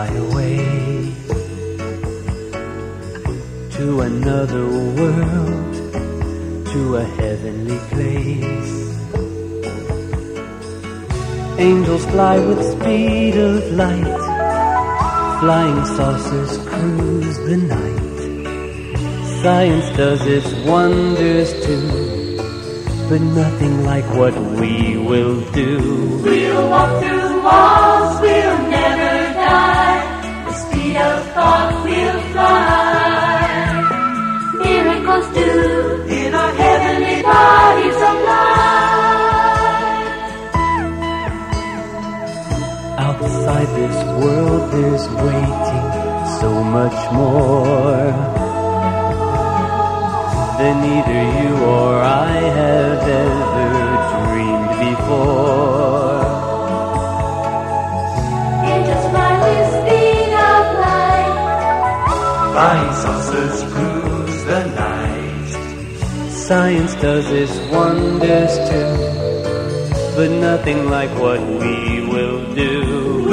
nothing like what we و scientist would so much more you are I science this ونڈسٹ nothing like one we would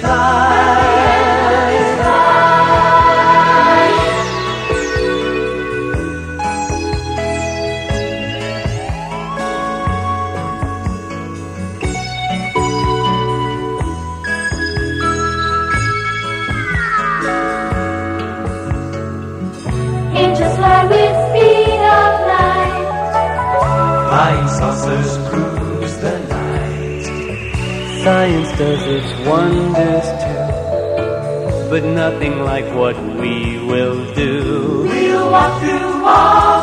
سینتی scientist science one but nothing like what we will ڈ